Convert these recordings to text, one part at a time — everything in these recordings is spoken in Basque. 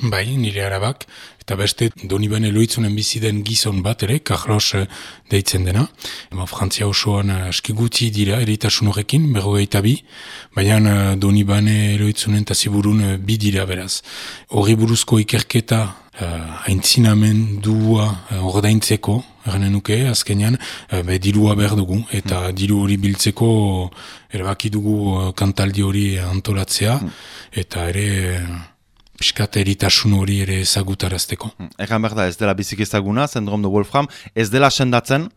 Bai, nire arabak, eta beste Donibane loitzunen bizi den gizon bat ere, Carlos eh, deitzen dena. Ema, Frantzia osoan eh, aski guti dira eritasun horrekin, berrogeita bi, baina eh, Donibane loitzunen eta ziburun bi dira beraz. Horri buruzko ikerketa uh, aintzinamendua uh, ordaintzeko, erren nuke, azkenean, uh, be, dirua behar dugu, eta mm. diru hori biltzeko erabaki dugu uh, kantaldi hori antolatzea, mm. eta ere piskat eritasun hori ere ezagutarazteko. Hmm. Egan behar da, ez dela bizik ezaguna, zendrom de Wolfram, ez dela sendatzen,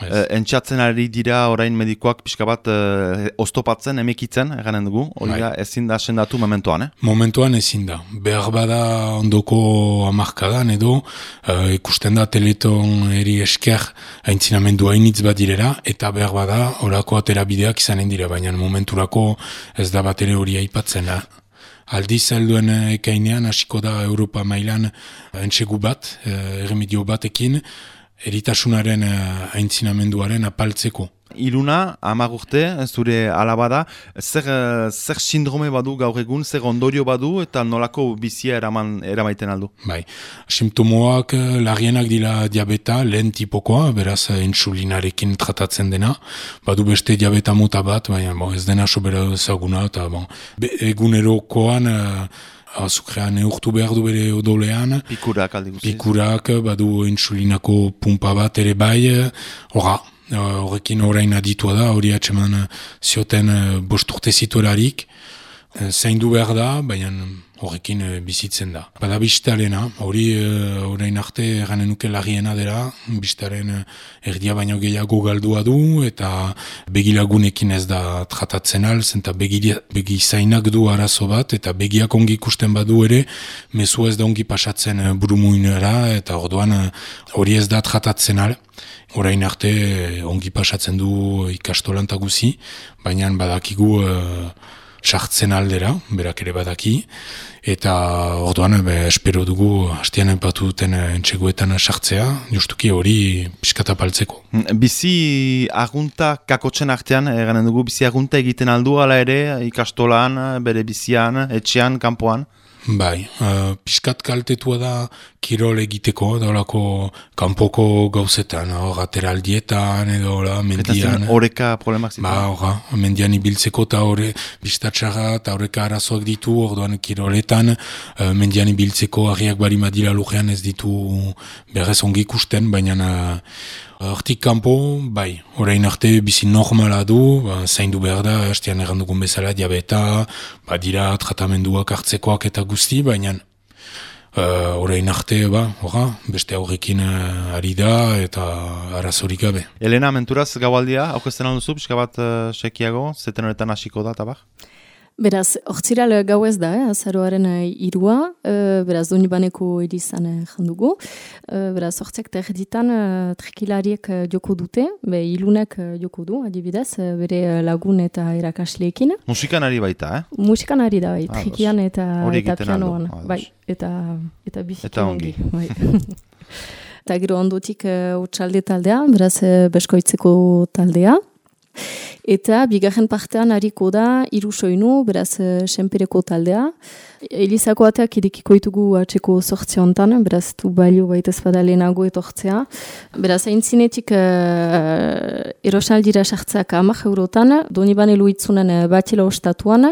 uh, entxatzen ari dira orain medikoak pixka bat uh, oztopatzen, emekitzen, eganen dugu, hori bai. da, ezin da sendatu momentuan, eh? Momentuan ezin da. Behar bada ondoko amarkadan edo, uh, ikusten da teleton eri esker haintzinamendu hainitz bat direra, eta behar bada orako aterabideak izanen dira, baina momenturako ez da bat ere hori aipatzen da. Aldi zelduen ekainean, hasiko da Europa mailan entsegu bat, eh, erremedio batekin, eritasunaren eh, aintzinamenduaren apaltzeko iluna, amagurte, zure alabada, zer, zer sindrome badu gaur egun, zer ondorio badu eta nolako bizia eraman, eramaiten aldu? Bai, simptomoak eh, larrienak dira diabeta, lehen tipokoa, beraz eh, insulinarekin tratatzen dena, badu beste diabeta muta bat, baina bo, ez dena sobera ezaguna, eta bon, egunerokoan, uh, azukrean eurtu behar du bere odolean. Pikurak aldi Pikurak, badu insulinako pumpa bat ere bai, horra, horrekin orain aditua da, hori atseman eh, zioten uh, bosturte zituelarik, uh, zaindu behar da, baina horrekin bizitzen da. Bada biztalena, hori uh, orain arte eranen nuke lagiena dela, biztaren uh, erdia baino gehiago galdua du, eta begilagunekin ez da tratatzen al, zenta begi zainak du arazo bat, eta begiak ongi ikusten badu ere, mezu ez da ongi pasatzen uh, burumuinera, eta orduan hori ez da tratatzen al. Horain arte ongi pasatzen du ikastolan guzi, baina badakigu sartzen aldera, berak ere badaki, eta orduan be, espero dugu hastian empatu duten entxeguetan sartzea, justuki hori piskata paltzeko. Bizi agunta kakotzen artean, eganen dugu, bizi agunta egiten aldu ala ere ikastolan, bere bizian, etxean, kanpoan? Bai, uh, piskat kaltetua da kirol egiteko, daulako kanpoko gauzetan, hor, ateraldietan edo, la, mendian. Eta horreka problemak zitu? Ba, hor, mendian ibiltzeko eta horre, biztatxarra eta horreka arazoak ditu, orduan kiroletan, uh, mendian ibiltzeko harriak bari madila lujean ez ditu berrez ongi ikusten, baina uh, Hortik kanpo, bai, orain arte bizi normala du, ba, zaindu behar da, hastean errandugun bezala diabeta, ba, dira tratamenduak hartzekoak eta guzti, baina uh, orain arte, ba, ora, beste aurrekin uh, ari da eta arazorik gabe. Elena, menturaz gaualdia, aukesten alduzu, pixka bat uh, sekiago, zeten horretan hasiko da, tabak? Beraz, ortsiral gau ez da, eh, azaroaren uh, irua, uh, beraz, doni baneko edizan uh, jandugu. Uh, beraz, ortsiak terditan uh, trikilariek uh, joko dute, be, ilunek uh, joko du, adibidez, uh, bere lagun eta erakasleekin. Musikan ari baita, eh? Musikan ari da, bai, ah, trikian eta, eta pianoan. Ah, bai, eta, eta biziki eta ongi. Bai. eta gero ondotik utxalde taldea, beraz, uh, beskoitzeko taldea. Eta bigarren partean hariko da irusoinu, beraz, uh, senpereko taldea. Elizako ateak idikiko ditugu atxeko sortzi hontan, beraz, tu balio baita ezpada lehenago etortzea. Beraz, hain zinetik uh, erosaldira sartzeak amak eurotan, Donibane luitzunen uh, batila ostatuan,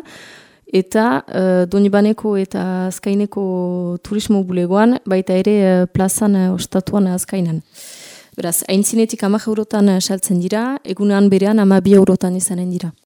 eta uh, Donibaneko eta Azkaineko turismo bulegoan, baita ere plazan uh, ostatuan Azkainan. Beraz, hain zinetik amak eurotan saltzen dira, egunean berean ama bi eurotan izanen dira.